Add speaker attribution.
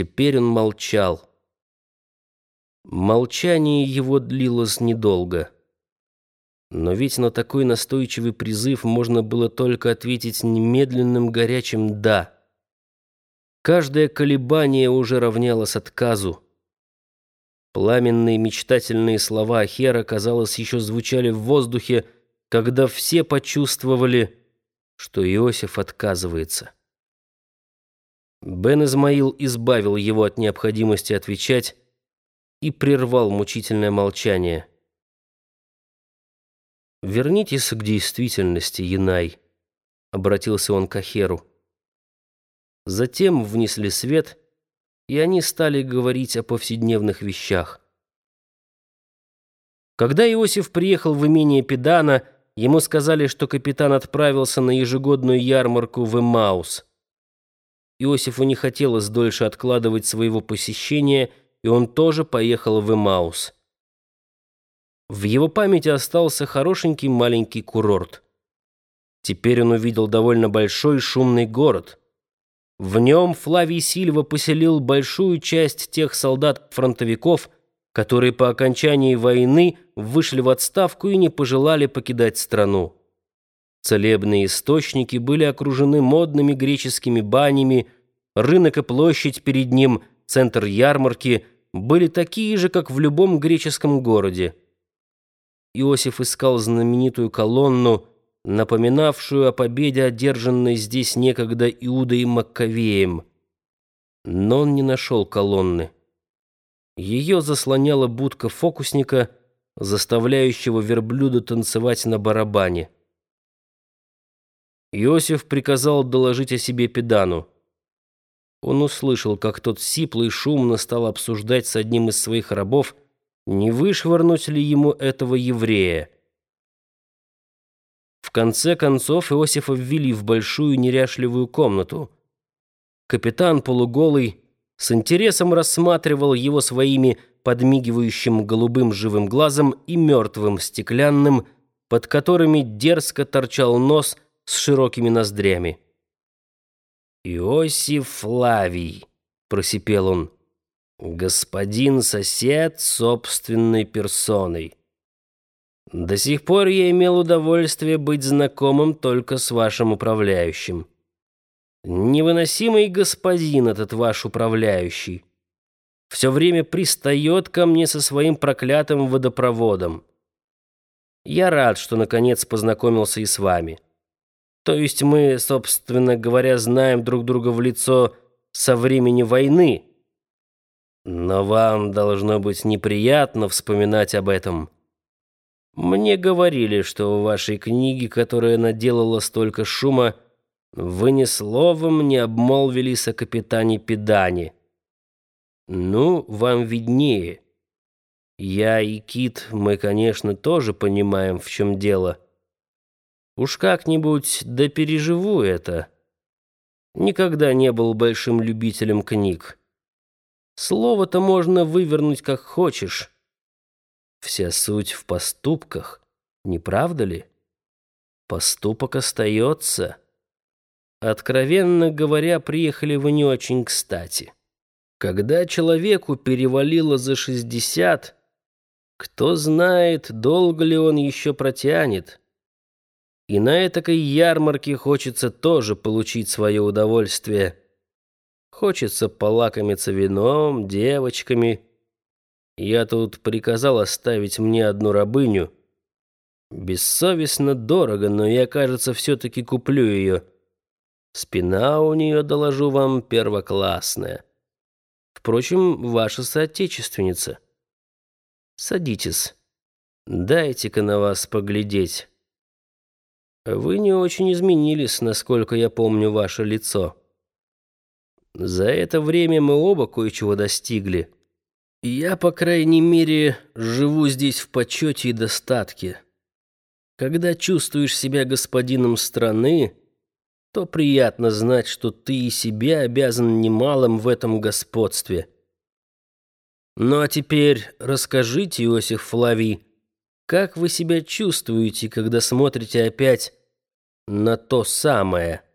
Speaker 1: Теперь он молчал. Молчание его длилось недолго. Но ведь на такой настойчивый призыв можно было только ответить немедленным горячим «да». Каждое колебание уже равнялось отказу. Пламенные мечтательные слова Ахера, казалось, еще звучали в воздухе, когда все почувствовали, что Иосиф отказывается. Бен Измаил избавил его от необходимости отвечать и прервал мучительное молчание. «Вернитесь к действительности, Янай», — обратился он к Ахеру. Затем внесли свет, и они стали говорить о повседневных вещах. Когда Иосиф приехал в имение Педана, ему сказали, что капитан отправился на ежегодную ярмарку в Эмаус. Иосифу не хотелось дольше откладывать своего посещения, и он тоже поехал в Эмаус. В его памяти остался хорошенький маленький курорт. Теперь он увидел довольно большой шумный город. В нем Флавий Сильва поселил большую часть тех солдат-фронтовиков, которые по окончании войны вышли в отставку и не пожелали покидать страну. Целебные источники были окружены модными греческими банями, рынок и площадь перед ним, центр ярмарки, были такие же, как в любом греческом городе. Иосиф искал знаменитую колонну, напоминавшую о победе, одержанной здесь некогда Иудой Маккавеем. Но он не нашел колонны. Ее заслоняла будка фокусника, заставляющего верблюда танцевать на барабане. Иосиф приказал доложить о себе педану. Он услышал, как тот сипло и шумно стал обсуждать с одним из своих рабов, не вышвырнуть ли ему этого еврея. В конце концов Иосифа ввели в большую неряшливую комнату. Капитан полуголый с интересом рассматривал его своими подмигивающим голубым живым глазом и мертвым стеклянным, под которыми дерзко торчал нос с широкими ноздрями. «Иосиф Флавий», — просипел он, — господин сосед собственной персоной. До сих пор я имел удовольствие быть знакомым только с вашим управляющим. Невыносимый господин этот ваш управляющий. Все время пристает ко мне со своим проклятым водопроводом. Я рад, что наконец познакомился и с вами. То есть мы, собственно говоря, знаем друг друга в лицо со времени войны, но вам должно быть неприятно вспоминать об этом. Мне говорили, что в вашей книге, которая наделала столько шума, вы ни словом не обмолвились о капитане Педане. Ну, вам виднее. Я и Кит, мы, конечно, тоже понимаем, в чем дело. Уж как-нибудь да переживу это. Никогда не был большим любителем книг. Слово-то можно вывернуть как хочешь. Вся суть в поступках, не правда ли? Поступок остается. Откровенно говоря, приехали вы не очень кстати. Когда человеку перевалило за шестьдесят, кто знает, долго ли он еще протянет. И на этакой ярмарке хочется тоже получить свое удовольствие. Хочется полакомиться вином, девочками. Я тут приказал оставить мне одну рабыню. Бессовестно дорого, но я, кажется, все-таки куплю ее. Спина у нее, доложу вам, первоклассная. Впрочем, ваша соотечественница. Садитесь. Дайте-ка на вас поглядеть. Вы не очень изменились, насколько я помню ваше лицо. За это время мы оба кое-чего достигли. Я, по крайней мере, живу здесь в почете и достатке. Когда чувствуешь себя господином страны, то приятно знать, что ты и себе обязан немалым в этом господстве. Ну а теперь расскажите, Иосиф Флавий, как вы себя чувствуете, когда смотрите опять на то самое –